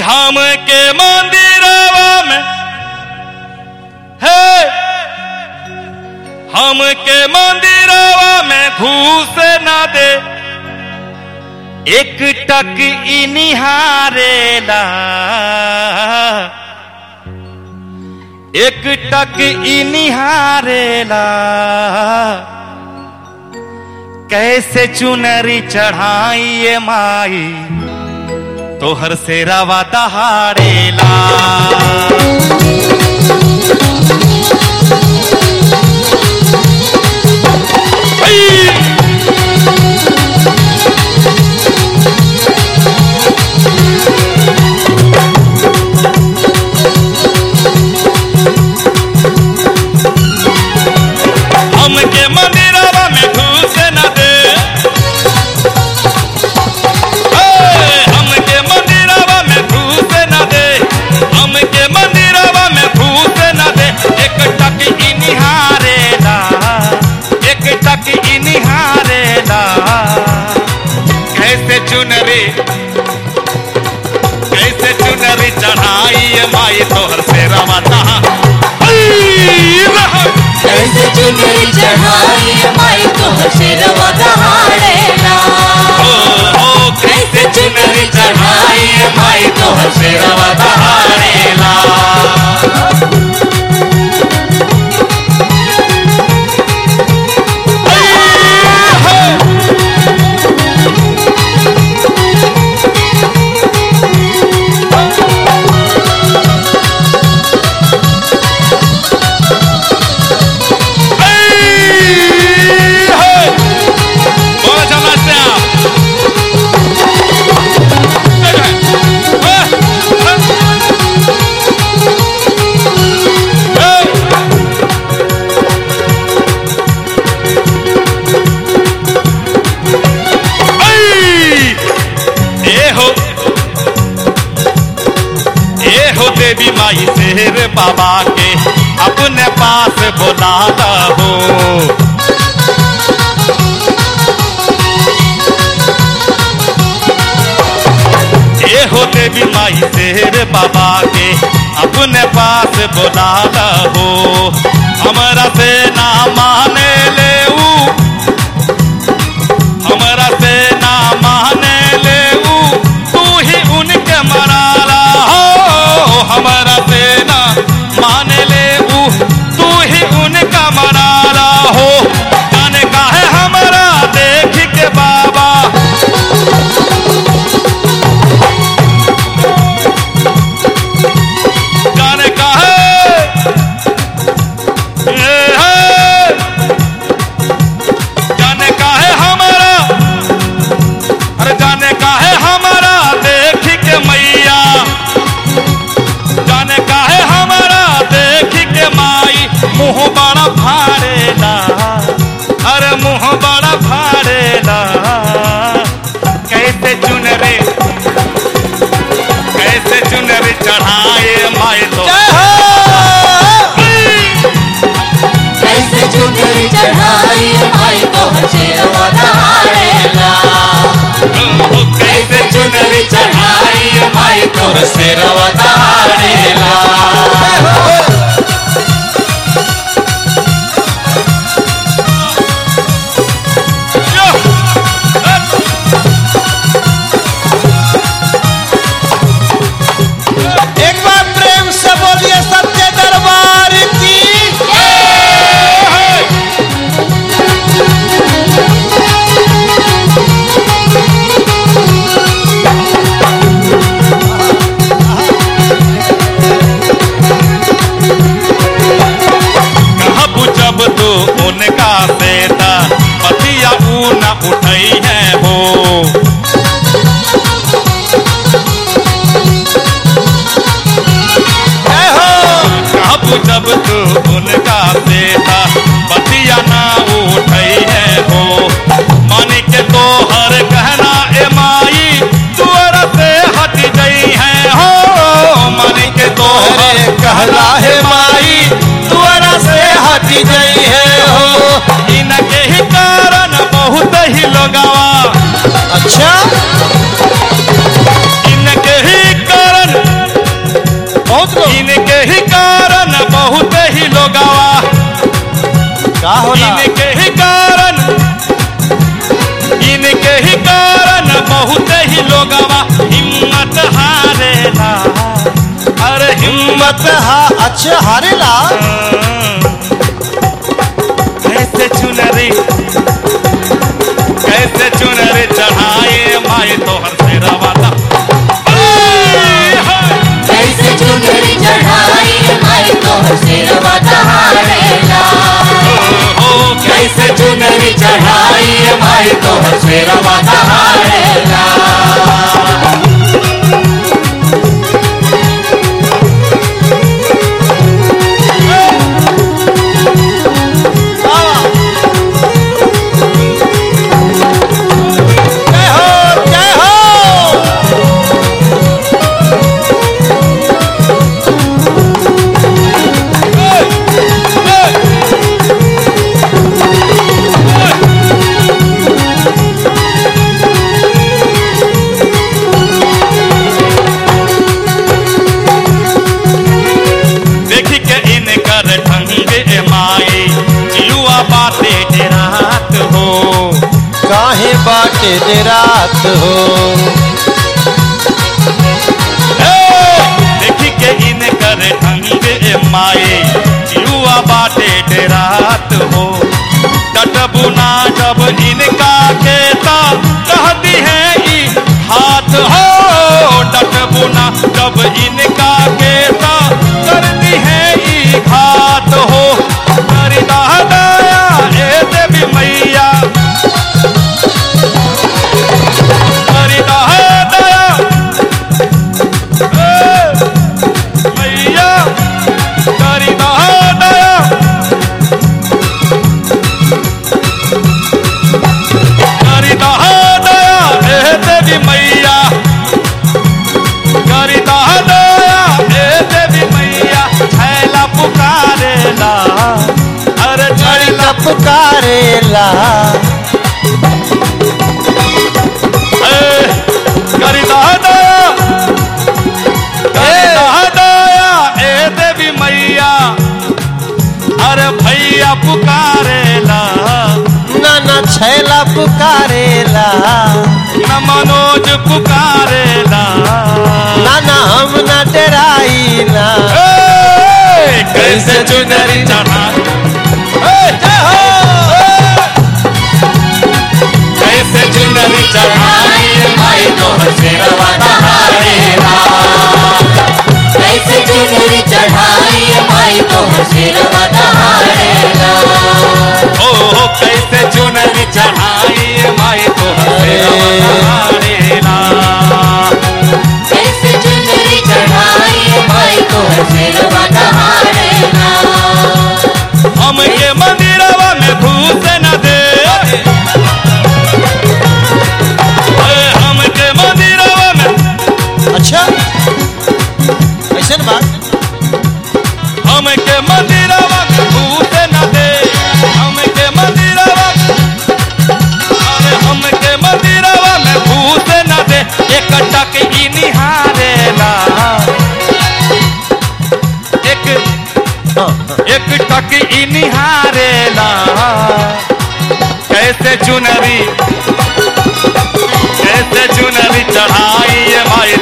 हम के मंदिरवा में है। हम के मंदिरवा में घूस न दे। एक टक ई निहारेला एक टक ई निहारेला कैसे चुनरी चढ़ाई ये तो हर से रवा दहाड़ेला चुनरी कैसे चुनरी चढ़ाई माई तोहर से रवा कैसे चुनरी चढ़ाई माई तोहर सिरवा दहाड़ेला बाबा के अपने पास बुला लो हमरा से सिरवा। सब तू उनका देता बतिया ना उठई है हो मन के तो हर कहना ए माई तुअर से हट गई है हो मन के तो हर कहना है माई तुअर से हट गई है हो इनके ही कारण बहुत ही लगावा अच्छा। इनके ही कारण। बहुत लोग हो गवाह इनके ही कारण इनके ही कारण बहुत ही लोग हिम्मत हारेला। अरे हिम्मत हा अच्छा हारेला। हम्म। ऐसे चुनरी। मेरा दिन रात हो। देखी के इन करे माए। युवा बाटे डरात हो। तटबुना जब इनका is the truth तक इनिहारेला कैसे चुनरी कैसे चुनरी चढ़ाई माई